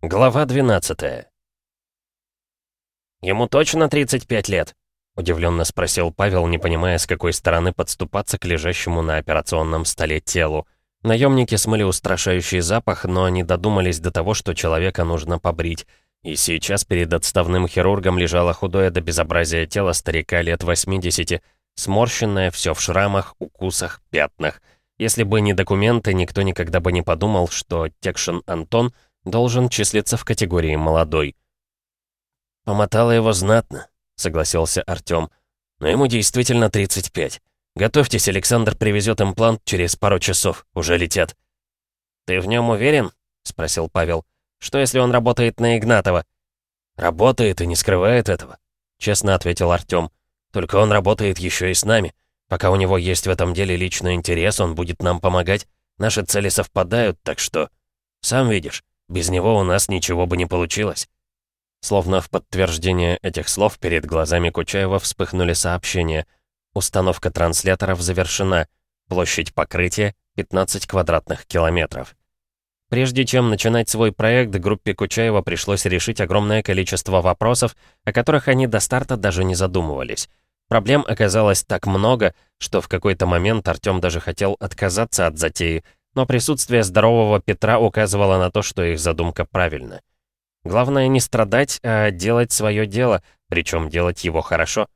Глава 12 «Ему точно 35 лет?» — удивленно спросил Павел, не понимая, с какой стороны подступаться к лежащему на операционном столе телу. Наемники смыли устрашающий запах, но они додумались до того, что человека нужно побрить. И сейчас перед отставным хирургом лежало худое до безобразия тело старика лет 80, сморщенное, все в шрамах, укусах, пятнах. Если бы не документы, никто никогда бы не подумал, что Текшин Антон — должен числиться в категории «молодой». «Помотало его знатно», — согласился Артём. «Но ему действительно 35. Готовьтесь, Александр привезет имплант через пару часов. Уже летят». «Ты в нем уверен?» — спросил Павел. «Что, если он работает на Игнатова?» «Работает и не скрывает этого», — честно ответил Артём. «Только он работает еще и с нами. Пока у него есть в этом деле личный интерес, он будет нам помогать. Наши цели совпадают, так что... Сам видишь, без него у нас ничего бы не получилось». Словно в подтверждение этих слов перед глазами Кучаева вспыхнули сообщения. Установка трансляторов завершена. Площадь покрытия — 15 квадратных километров. Прежде чем начинать свой проект, группе Кучаева пришлось решить огромное количество вопросов, о которых они до старта даже не задумывались. Проблем оказалось так много, что в какой-то момент Артём даже хотел отказаться от затеи — но присутствие здорового Петра указывало на то, что их задумка правильна. Главное не страдать, а делать свое дело, причем делать его хорошо.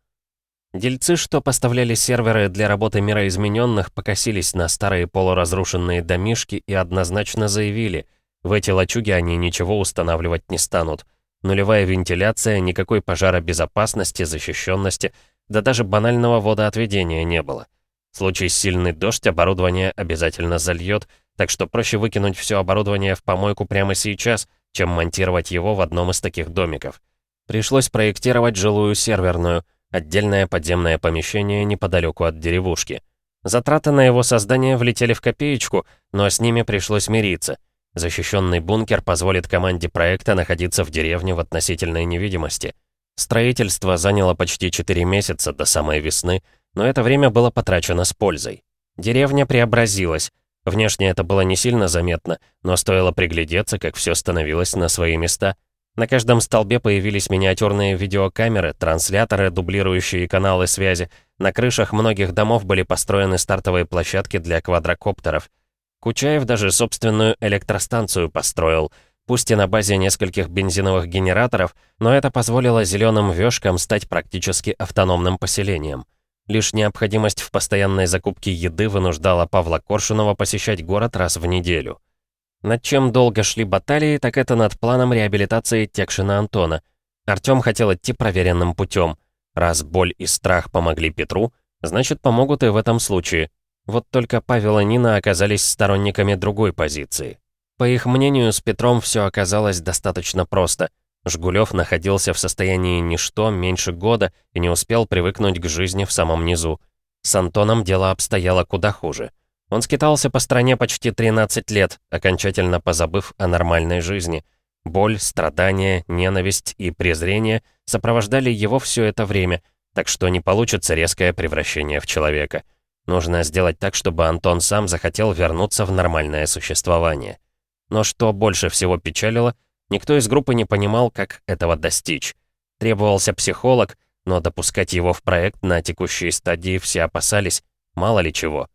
Дельцы, что поставляли серверы для работы мира измененных, покосились на старые полуразрушенные домишки и однозначно заявили, в эти лачуги они ничего устанавливать не станут. Нулевая вентиляция, никакой пожаробезопасности, защищенности, да даже банального водоотведения не было. В случае сильный дождь оборудование обязательно зальет, так что проще выкинуть все оборудование в помойку прямо сейчас, чем монтировать его в одном из таких домиков. Пришлось проектировать жилую серверную, отдельное подземное помещение неподалеку от деревушки. Затраты на его создание влетели в копеечку, но с ними пришлось мириться. Защищенный бункер позволит команде проекта находиться в деревне в относительной невидимости. Строительство заняло почти 4 месяца до самой весны, но это время было потрачено с пользой. Деревня преобразилась. Внешне это было не сильно заметно, но стоило приглядеться, как все становилось на свои места. На каждом столбе появились миниатюрные видеокамеры, трансляторы, дублирующие каналы связи. На крышах многих домов были построены стартовые площадки для квадрокоптеров. Кучаев даже собственную электростанцию построил, пусть и на базе нескольких бензиновых генераторов, но это позволило зеленым вёшкам стать практически автономным поселением. Лишь необходимость в постоянной закупке еды вынуждала Павла Коршунова посещать город раз в неделю. Над чем долго шли баталии, так это над планом реабилитации Текшина Антона. Артём хотел идти проверенным путем. Раз боль и страх помогли Петру, значит, помогут и в этом случае. Вот только Павел и Нина оказались сторонниками другой позиции. По их мнению, с Петром все оказалось достаточно просто — Жгулев находился в состоянии ничто меньше года и не успел привыкнуть к жизни в самом низу. С Антоном дело обстояло куда хуже. Он скитался по стране почти 13 лет, окончательно позабыв о нормальной жизни. Боль, страдания, ненависть и презрение сопровождали его все это время, так что не получится резкое превращение в человека. Нужно сделать так, чтобы Антон сам захотел вернуться в нормальное существование. Но что больше всего печалило — Никто из группы не понимал, как этого достичь. Требовался психолог, но допускать его в проект на текущей стадии все опасались, мало ли чего.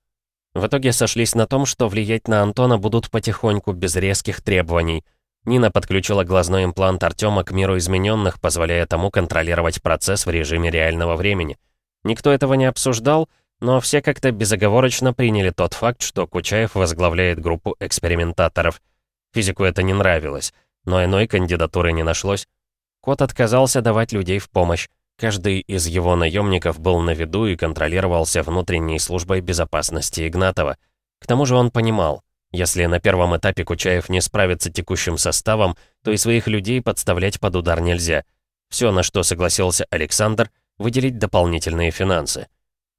В итоге сошлись на том, что влиять на Антона будут потихоньку, без резких требований. Нина подключила глазной имплант Артема к миру измененных, позволяя тому контролировать процесс в режиме реального времени. Никто этого не обсуждал, но все как-то безоговорочно приняли тот факт, что Кучаев возглавляет группу экспериментаторов. Физику это не нравилось но иной кандидатуры не нашлось. Кот отказался давать людей в помощь. Каждый из его наемников был на виду и контролировался внутренней службой безопасности Игнатова. К тому же он понимал, если на первом этапе Кучаев не справится текущим составом, то и своих людей подставлять под удар нельзя. Все, на что согласился Александр, выделить дополнительные финансы.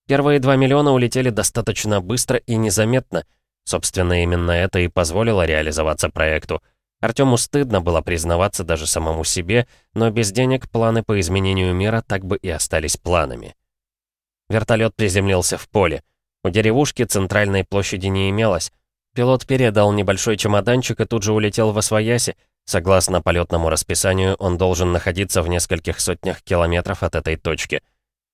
Первые 2 миллиона улетели достаточно быстро и незаметно. Собственно, именно это и позволило реализоваться проекту — Артему стыдно было признаваться даже самому себе, но без денег планы по изменению мира так бы и остались планами. Вертолет приземлился в поле. У деревушки центральной площади не имелось. Пилот передал небольшой чемоданчик и тут же улетел во свояси, Согласно полетному расписанию, он должен находиться в нескольких сотнях километров от этой точки.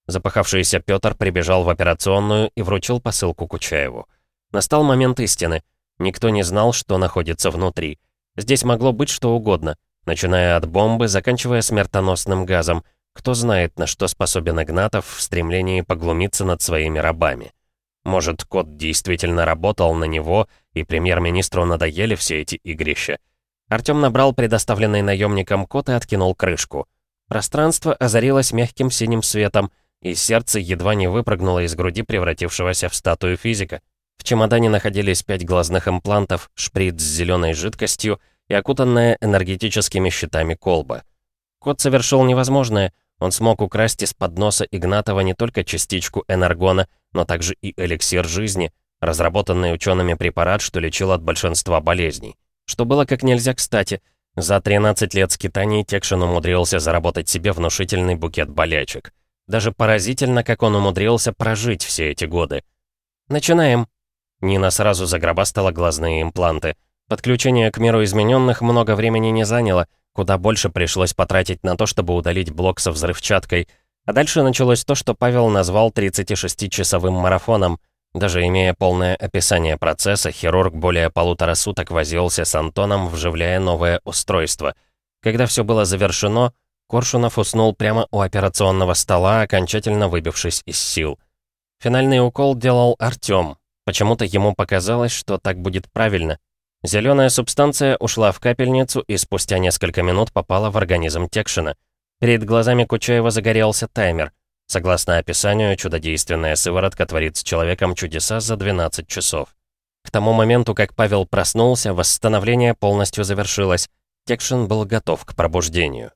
Запахавшийся Пётр прибежал в операционную и вручил посылку Кучаеву. Настал момент истины. Никто не знал, что находится внутри. Здесь могло быть что угодно, начиная от бомбы, заканчивая смертоносным газом. Кто знает, на что способен Игнатов в стремлении поглумиться над своими рабами. Может, кот действительно работал на него, и премьер-министру надоели все эти игрища. Артём набрал предоставленный наемником код и откинул крышку. Пространство озарилось мягким синим светом, и сердце едва не выпрыгнуло из груди превратившегося в статую физика. В чемодане находились пять глазных имплантов, шприц с зеленой жидкостью и окутанная энергетическими щитами колба. Кот совершил невозможное. Он смог украсть из-под носа Игнатова не только частичку энергона, но также и эликсир жизни, разработанный учеными препарат, что лечил от большинства болезней. Что было как нельзя кстати. За 13 лет скитаний Текшин умудрился заработать себе внушительный букет болячек. Даже поразительно, как он умудрился прожить все эти годы. «Начинаем». Нина сразу загробастала глазные импланты. Подключение к миру измененных много времени не заняло, куда больше пришлось потратить на то, чтобы удалить блок со взрывчаткой. А дальше началось то, что Павел назвал 36-часовым марафоном — даже имея полное описание процесса, хирург более полутора суток возился с Антоном, вживляя новое устройство. Когда все было завершено, Коршунов уснул прямо у операционного стола, окончательно выбившись из сил. Финальный укол делал Артём. Почему-то ему показалось, что так будет правильно. Зеленая субстанция ушла в капельницу и спустя несколько минут попала в организм Текшина. Перед глазами Кучаева загорелся таймер — Согласно описанию, чудодейственная сыворотка творит с человеком чудеса за 12 часов. К тому моменту, как Павел проснулся, восстановление полностью завершилось. Текшин был готов к пробуждению.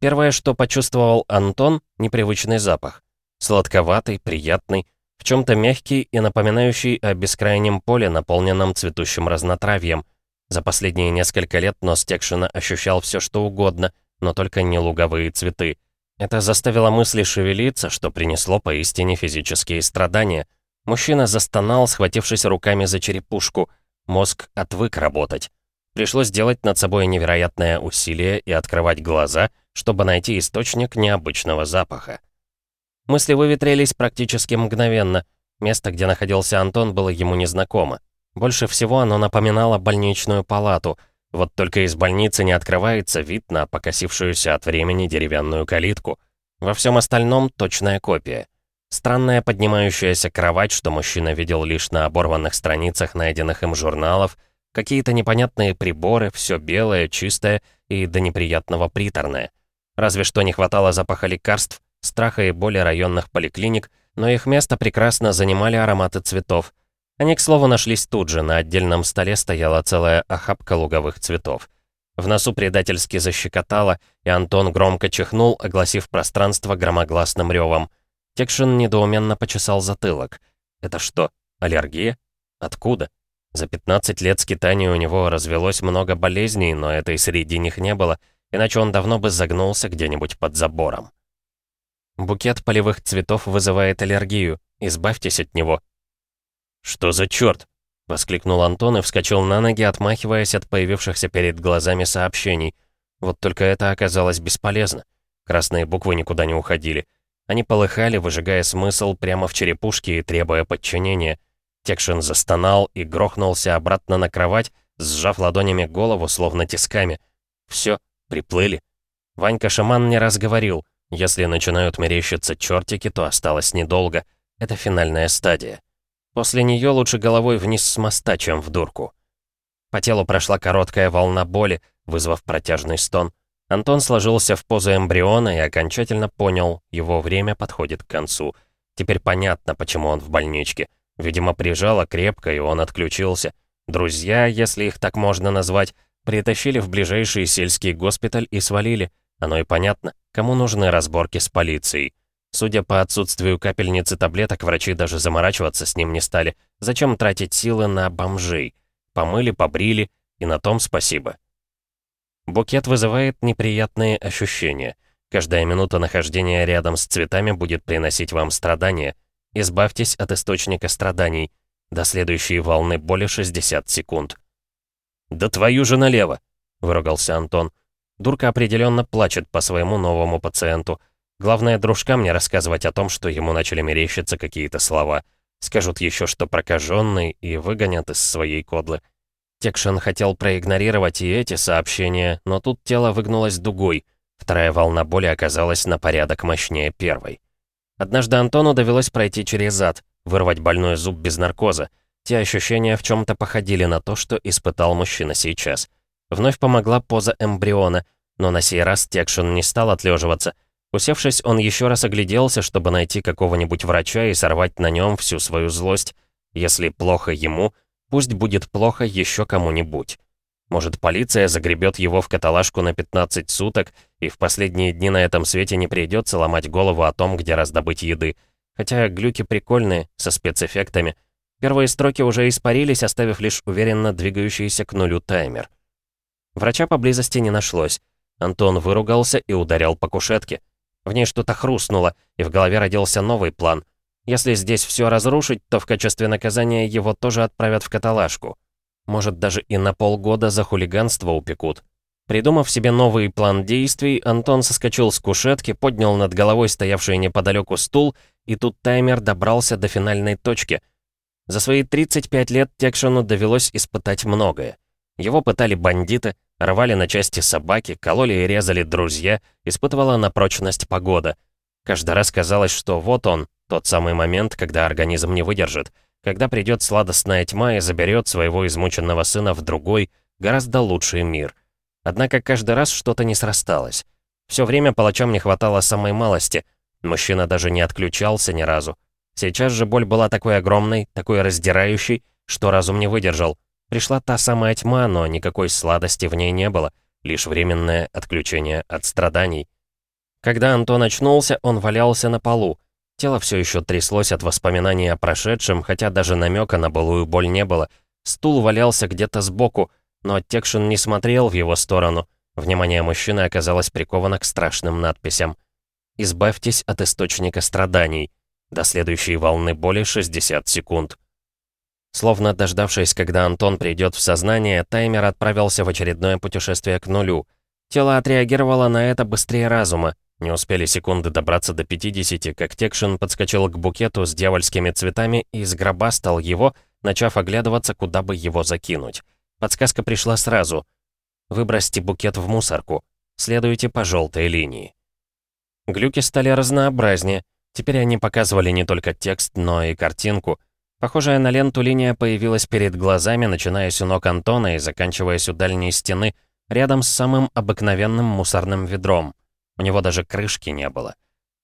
Первое, что почувствовал Антон — непривычный запах. Сладковатый, приятный, в чем-то мягкий и напоминающий о бескрайнем поле, наполненном цветущим разнотравьем. За последние несколько лет нос Текшина ощущал все что угодно, но только не луговые цветы — это заставило мысли шевелиться, что принесло поистине физические страдания. Мужчина застонал, схватившись руками за черепушку. Мозг отвык работать. Пришлось делать над собой невероятное усилие и открывать глаза, чтобы найти источник необычного запаха. Мысли выветрились практически мгновенно. Место, где находился Антон, было ему незнакомо. Больше всего оно напоминало больничную палату — вот только из больницы не открывается вид на покосившуюся от времени деревянную калитку. Во всем остальном точная копия. Странная поднимающаяся кровать, что мужчина видел лишь на оборванных страницах найденных им журналов, какие-то непонятные приборы, все белое, чистое и до неприятного приторное. Разве что не хватало запаха лекарств, страха и боли районных поликлиник, но их место прекрасно занимали ароматы цветов — они, к слову, нашлись тут же, на отдельном столе стояла целая охапка луговых цветов. В носу предательски защекотало, и Антон громко чихнул, огласив пространство громогласным ревом. Текшин недоуменно почесал затылок. «Это что, аллергия? Откуда?» За 15 лет скитания у него развелось много болезней, но этой среди них не было, иначе он давно бы загнулся где-нибудь под забором. Букет полевых цветов вызывает аллергию. Избавьтесь от него, «Что за черт?» — воскликнул Антон и вскочил на ноги, отмахиваясь от появившихся перед глазами сообщений. Вот только это оказалось бесполезно. Красные буквы никуда не уходили. Они полыхали, выжигая смысл прямо в черепушке и требуя подчинения. Текшин застонал и грохнулся обратно на кровать, сжав ладонями голову, словно тисками. Все, приплыли. Ванька-шаман не раз говорил, если начинают мерещиться чертики, то осталось недолго. Это финальная стадия. После нее лучше головой вниз с моста, чем в дурку. По телу прошла короткая волна боли, вызвав протяжный стон. Антон сложился в позу эмбриона и окончательно понял, его время подходит к концу. Теперь понятно, почему он в больничке. Видимо, прижало крепко, и он отключился. Друзья, если их так можно назвать, притащили в ближайший сельский госпиталь и свалили. Оно и понятно, кому нужны разборки с полицией. Судя по отсутствию капельницы таблеток, врачи даже заморачиваться с ним не стали. Зачем тратить силы на бомжей? Помыли, побрили, и на том спасибо. Букет вызывает неприятные ощущения. Каждая минута нахождения рядом с цветами будет приносить вам страдания. Избавьтесь от источника страданий. До следующей волны боли 60 секунд. «Да твою же налево!» — выругался Антон. Дурка определенно плачет по своему новому пациенту. Главное, дружкам не рассказывать о том, что ему начали мерещиться какие-то слова. Скажут еще, что прокаженный, и выгонят из своей кодлы. Текшин хотел проигнорировать и эти сообщения, но тут тело выгнулось дугой. Вторая волна боли оказалась на порядок мощнее первой. Однажды Антону довелось пройти через ад, вырвать больной зуб без наркоза. Те ощущения в чем-то походили на то, что испытал мужчина сейчас. Вновь помогла поза эмбриона, но на сей раз Текшин не стал отлеживаться. Усевшись, он еще раз огляделся, чтобы найти какого-нибудь врача и сорвать на нем всю свою злость. Если плохо ему, пусть будет плохо еще кому-нибудь. Может, полиция загребет его в каталажку на 15 суток, и в последние дни на этом свете не придется ломать голову о том, где раздобыть еды. Хотя глюки прикольные, со спецэффектами. Первые строки уже испарились, оставив лишь уверенно двигающийся к нулю таймер. Врача поблизости не нашлось. Антон выругался и ударил по кушетке. В ней что-то хрустнуло, и в голове родился новый план. Если здесь все разрушить, то в качестве наказания его тоже отправят в каталажку. Может, даже и на полгода за хулиганство упекут. Придумав себе новый план действий, Антон соскочил с кушетки, поднял над головой стоявший неподалеку стул, и тут таймер добрался до финальной точки. За свои 35 лет Текшину довелось испытать многое. Его пытали бандиты, рвали на части собаки, кололи и резали друзья, испытывала на прочность погода. Каждый раз казалось, что вот он, тот самый момент, когда организм не выдержит когда придет сладостная тьма и заберет своего измученного сына в другой, гораздо лучший мир. Однако каждый раз что-то не срасталось. Все время палачам не хватало самой малости. Мужчина даже не отключался ни разу. Сейчас же боль была такой огромной, такой раздирающей, что разум не выдержал. Пришла та самая тьма, но никакой сладости в ней не было, лишь временное отключение от страданий. Когда Антон очнулся, он валялся на полу. Тело все еще тряслось от воспоминаний о прошедшем, хотя даже намека на былую боль не было. Стул валялся где-то сбоку, но Текшин не смотрел в его сторону. Внимание мужчины оказалось приковано к страшным надписям. «Избавьтесь от источника страданий. До следующей волны боли 60 секунд». Словно дождавшись, когда Антон придет в сознание, таймер отправился в очередное путешествие к нулю. Тело отреагировало на это быстрее разума. Не успели секунды добраться до 50, как Текшин подскочил к букету с дьявольскими цветами и сгробастал его, начав оглядываться, куда бы его закинуть. Подсказка пришла сразу. «Выбросьте букет в мусорку. Следуйте по желтой линии». Глюки стали разнообразнее. Теперь они показывали не только текст, но и картинку. Похожая на ленту линия появилась перед глазами, начинаясь у ног Антона и заканчиваясь у дальней стены, рядом с самым обыкновенным мусорным ведром. У него даже крышки не было.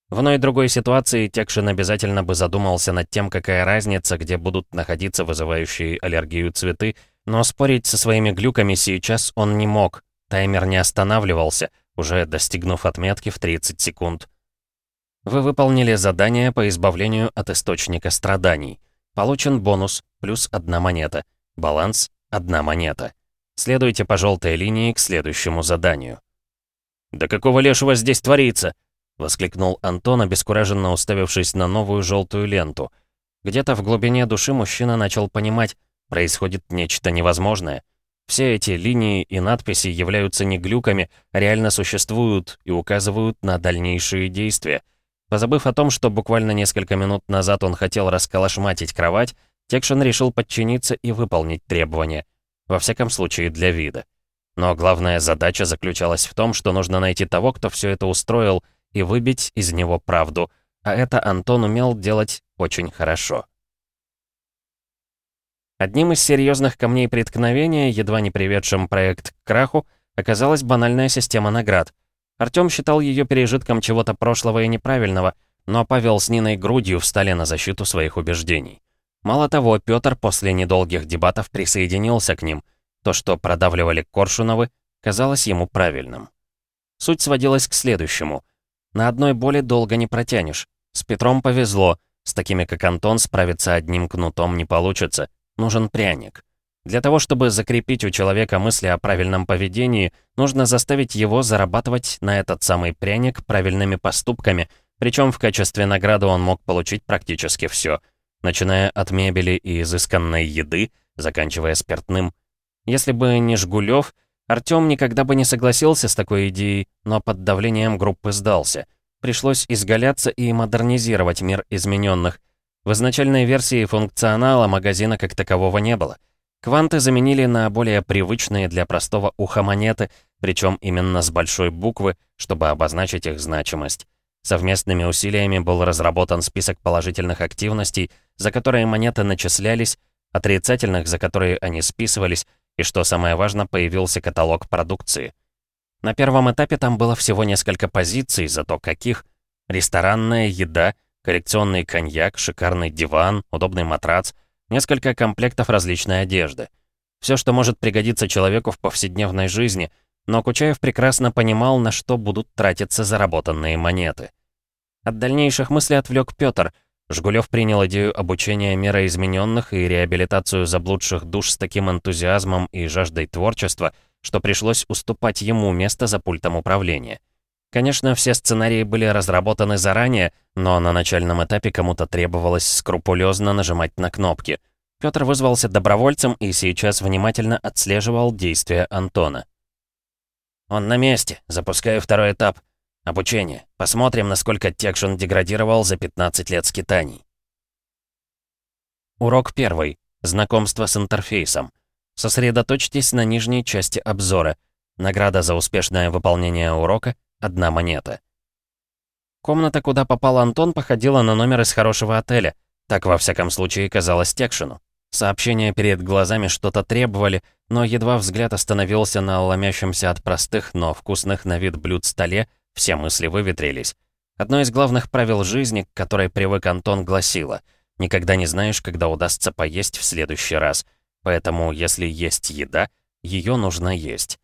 В иной другой ситуации Текшин обязательно бы задумался над тем, какая разница, где будут находиться вызывающие аллергию цветы, но спорить со своими глюками сейчас он не мог. Таймер не останавливался, уже достигнув отметки в 30 секунд. Вы выполнили задание по избавлению от источника страданий. Получен бонус, плюс одна монета. Баланс — одна монета. Следуйте по желтой линии к следующему заданию. «Да какого лешего здесь творится?» — воскликнул Антон, обескураженно уставившись на новую желтую ленту. Где-то в глубине души мужчина начал понимать, происходит нечто невозможное. Все эти линии и надписи являются не глюками, а реально существуют и указывают на дальнейшие действия. Позабыв о том, что буквально несколько минут назад он хотел расколошматить кровать, Текшин решил подчиниться и выполнить требования. Во всяком случае, для вида. Но главная задача заключалась в том, что нужно найти того, кто все это устроил, и выбить из него правду. А это Антон умел делать очень хорошо. Одним из серьезных камней преткновения, едва не приведшим проект к краху, оказалась банальная система наград. Артём считал ее пережитком чего-то прошлого и неправильного, но Павел с Ниной грудью встали на защиту своих убеждений. Мало того, Пётр после недолгих дебатов присоединился к ним — то, что продавливали Коршуновы, казалось ему правильным. Суть сводилась к следующему. На одной боли долго не протянешь. С Петром повезло. С такими, как Антон, справиться одним кнутом не получится. Нужен пряник. Для того, чтобы закрепить у человека мысли о правильном поведении, нужно заставить его зарабатывать на этот самый пряник правильными поступками, причем в качестве награды он мог получить практически все, начиная от мебели и изысканной еды, заканчивая спиртным. Если бы не Жгулев, Артём никогда бы не согласился с такой идеей, но под давлением группы сдался. Пришлось изгаляться и модернизировать мир измененных. В изначальной версии функционала магазина как такового не было. Кванты заменили на более привычные для простого уха монеты, причем именно с большой буквы, чтобы обозначить их значимость. Совместными усилиями был разработан список положительных активностей, за которые монеты начислялись, отрицательных, за которые они списывались, и, что самое важное, появился каталог продукции. На первом этапе там было всего несколько позиций, зато каких. Ресторанная еда, коллекционный коньяк, шикарный диван, удобный матрац, несколько комплектов различной одежды. Все, что может пригодиться человеку в повседневной жизни, но Кучаев прекрасно понимал, на что будут тратиться заработанные монеты. От дальнейших мыслей отвлек Петр. Жгулев принял идею обучения мироизмененных и реабилитацию заблудших душ с таким энтузиазмом и жаждой творчества, что пришлось уступать ему место за пультом управления. Конечно, все сценарии были разработаны заранее, но на начальном этапе кому-то требовалось скрупулезно нажимать на кнопки. Петр вызвался добровольцем и сейчас внимательно отслеживал действия Антона. «Он на месте. Запускаю второй этап. Обучение. Посмотрим, насколько Текшн деградировал за 15 лет скитаний. Урок первый. Знакомство с интерфейсом. Сосредоточьтесь на нижней части обзора. Награда за успешное выполнение урока — одна монета. Комната, куда попал Антон, походила на номер из хорошего отеля. Так, во всяком случае, казалось Текшину. Сообщения перед глазами что-то требовали, но едва взгляд остановился на ломящемся от простых, но вкусных на вид блюд столе, все мысли выветрились. Одно из главных правил жизни, к которой привык Антон, гласило «Никогда не знаешь, когда удастся поесть в следующий раз. Поэтому, если есть еда, ее нужно есть».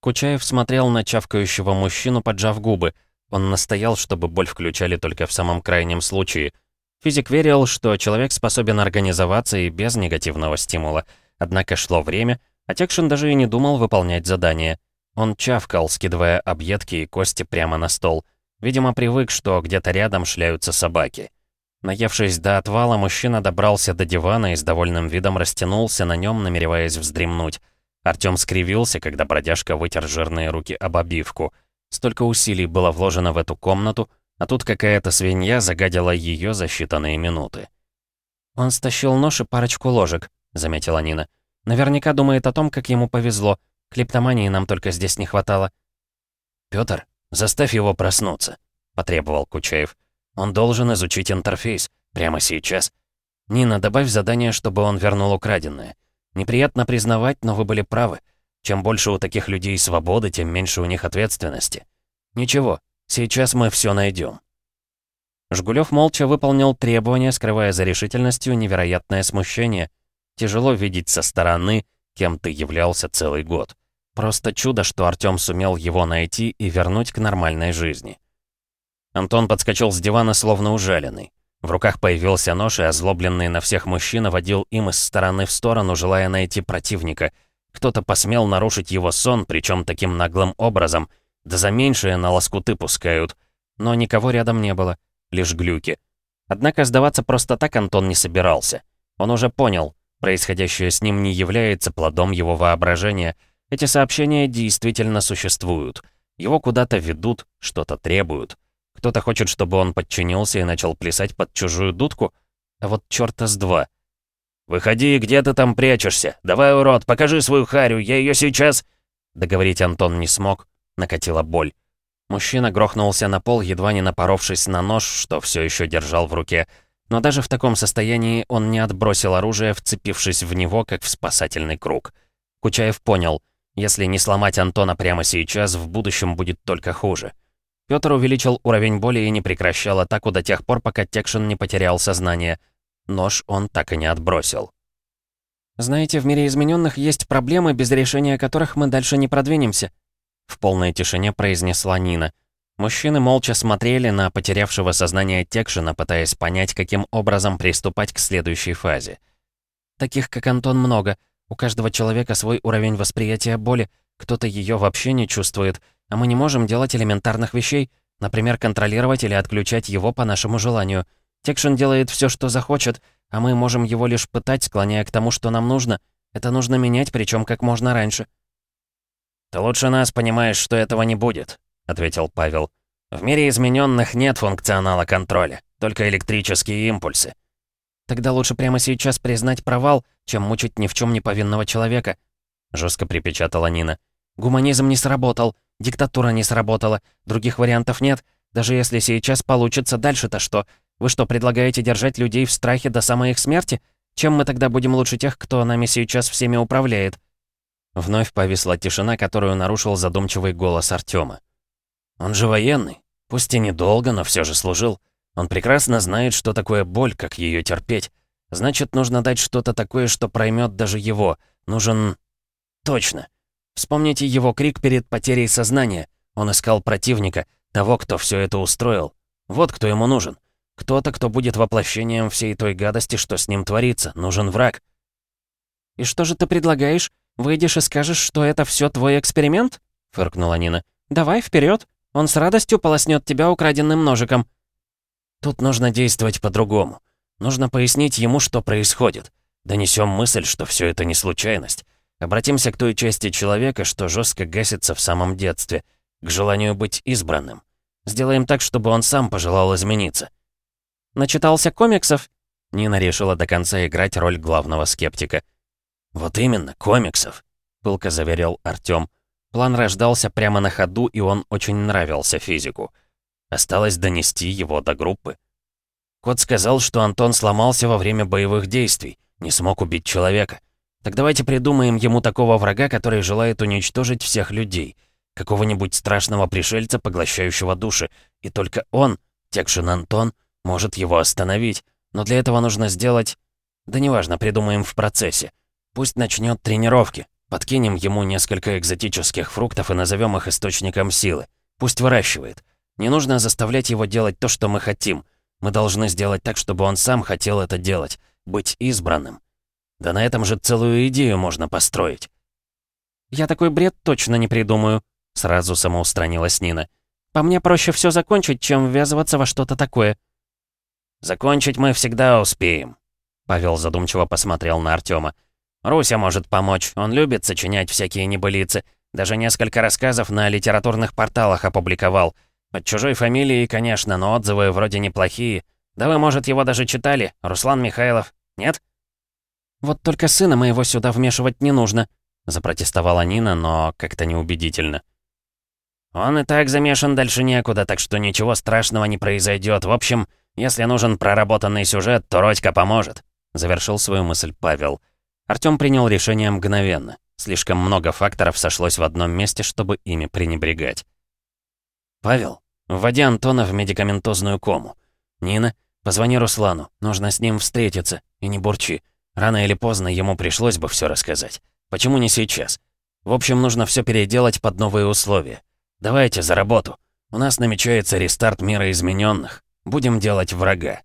Кучаев смотрел на чавкающего мужчину, поджав губы. Он настоял, чтобы боль включали только в самом крайнем случае. Физик верил, что человек способен организоваться и без негативного стимула. Однако шло время, а Текшин даже и не думал выполнять задание — он чавкал, скидывая объедки и кости прямо на стол. Видимо, привык, что где-то рядом шляются собаки. Наевшись до отвала, мужчина добрался до дивана и с довольным видом растянулся на нем, намереваясь вздремнуть. Артём скривился, когда бродяжка вытер жирные руки об обивку. Столько усилий было вложено в эту комнату, а тут какая-то свинья загадила ее за считанные минуты. «Он стащил нож и парочку ложек», — заметила Нина. «Наверняка думает о том, как ему повезло. Клептомании нам только здесь не хватало». «Пётр, заставь его проснуться», — потребовал Кучаев. «Он должен изучить интерфейс. Прямо сейчас. Нина, добавь задание, чтобы он вернул украденное. Неприятно признавать, но вы были правы. Чем больше у таких людей свободы, тем меньше у них ответственности. Ничего, сейчас мы все найдем. Жгулев молча выполнил требования, скрывая за решительностью невероятное смущение. Тяжело видеть со стороны, кем ты являлся целый год. Просто чудо, что Артём сумел его найти и вернуть к нормальной жизни. Антон подскочил с дивана, словно ужаленный. В руках появился нож, и озлобленный на всех мужчина водил им из стороны в сторону, желая найти противника. Кто-то посмел нарушить его сон, причем таким наглым образом. Да за меньшее на лоскуты пускают. Но никого рядом не было, лишь глюки. Однако сдаваться просто так Антон не собирался. Он уже понял, происходящее с ним не является плодом его воображения — эти сообщения действительно существуют. Его куда-то ведут, что-то требуют. Кто-то хочет, чтобы он подчинился и начал плясать под чужую дудку, а вот чёрта с два. «Выходи, где ты там прячешься? Давай, урод, покажи свою харю, я ее сейчас...» Договорить Антон не смог, накатила боль. Мужчина грохнулся на пол, едва не напоровшись на нож, что все еще держал в руке. Но даже в таком состоянии он не отбросил оружие, вцепившись в него, как в спасательный круг. Кучаев понял — если не сломать Антона прямо сейчас, в будущем будет только хуже. Пётр увеличил уровень боли и не прекращал атаку до тех пор, пока Текшин не потерял сознание. Нож он так и не отбросил. «Знаете, в мире измененных есть проблемы, без решения которых мы дальше не продвинемся», в полной тишине произнесла Нина. Мужчины молча смотрели на потерявшего сознание Текшина, пытаясь понять, каким образом приступать к следующей фазе. «Таких, как Антон, много. У каждого человека свой уровень восприятия боли, кто-то ее вообще не чувствует, а мы не можем делать элементарных вещей, например, контролировать или отключать его по нашему желанию. Текшин делает все, что захочет, а мы можем его лишь пытать, склоняя к тому, что нам нужно. Это нужно менять, причем как можно раньше». «Ты лучше нас понимаешь, что этого не будет», — ответил Павел. «В мире измененных нет функционала контроля, только электрические импульсы». «Тогда лучше прямо сейчас признать провал, чем мучить ни в чем не повинного человека», — жестко припечатала Нина. «Гуманизм не сработал, диктатура не сработала, других вариантов нет. Даже если сейчас получится, дальше-то что? Вы что, предлагаете держать людей в страхе до самой их смерти? Чем мы тогда будем лучше тех, кто нами сейчас всеми управляет?» Вновь повисла тишина, которую нарушил задумчивый голос Артема. «Он же военный. Пусть и недолго, но все же служил. Он прекрасно знает, что такое боль, как ее терпеть. Значит, нужно дать что-то такое, что проймет даже его. Нужен... Точно. Вспомните его крик перед потерей сознания. Он искал противника, того, кто все это устроил. Вот кто ему нужен. Кто-то, кто будет воплощением всей той гадости, что с ним творится. Нужен враг. «И что же ты предлагаешь? Выйдешь и скажешь, что это все твой эксперимент?» — фыркнула Нина. «Давай, вперед. Он с радостью полоснет тебя украденным ножиком». «Тут нужно действовать по-другому. Нужно пояснить ему, что происходит. Донесем мысль, что все это не случайность. Обратимся к той части человека, что жестко гасится в самом детстве, к желанию быть избранным. Сделаем так, чтобы он сам пожелал измениться». «Начитался комиксов?» Нина решила до конца играть роль главного скептика. «Вот именно, комиксов», — пылко заверил Артём. План рождался прямо на ходу, и он очень нравился физику. Осталось донести его до группы. Кот сказал, что Антон сломался во время боевых действий, не смог убить человека. Так давайте придумаем ему такого врага, который желает уничтожить всех людей. Какого-нибудь страшного пришельца, поглощающего души. И только он, Текшин Антон, может его остановить. Но для этого нужно сделать... Да неважно, придумаем в процессе. Пусть начнет тренировки. Подкинем ему несколько экзотических фруктов и назовем их источником силы. Пусть выращивает. Не нужно заставлять его делать то, что мы хотим. Мы должны сделать так, чтобы он сам хотел это делать. Быть избранным. Да на этом же целую идею можно построить. «Я такой бред точно не придумаю», — сразу самоустранилась Нина. «По мне проще все закончить, чем ввязываться во что-то такое». «Закончить мы всегда успеем», — Павел задумчиво посмотрел на Артема. Руся может помочь, он любит сочинять всякие небылицы. Даже несколько рассказов на литературных порталах опубликовал. Под чужой фамилией, конечно, но отзывы вроде неплохие. Да вы, может, его даже читали, Руслан Михайлов, нет? «Вот только сына моего сюда вмешивать не нужно», — запротестовала Нина, но как-то неубедительно. «Он и так замешан дальше некуда, так что ничего страшного не произойдет. В общем, если нужен проработанный сюжет, то Родька поможет», — завершил свою мысль Павел. Артём принял решение мгновенно. Слишком много факторов сошлось в одном месте, чтобы ими пренебрегать. «Павел, вводи Антона в медикаментозную кому. Нина, позвони Руслану, нужно с ним встретиться, и не бурчи. Рано или поздно ему пришлось бы все рассказать. Почему не сейчас? В общем, нужно все переделать под новые условия. Давайте за работу. У нас намечается рестарт мира измененных. Будем делать врага.